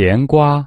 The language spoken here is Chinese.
甜瓜。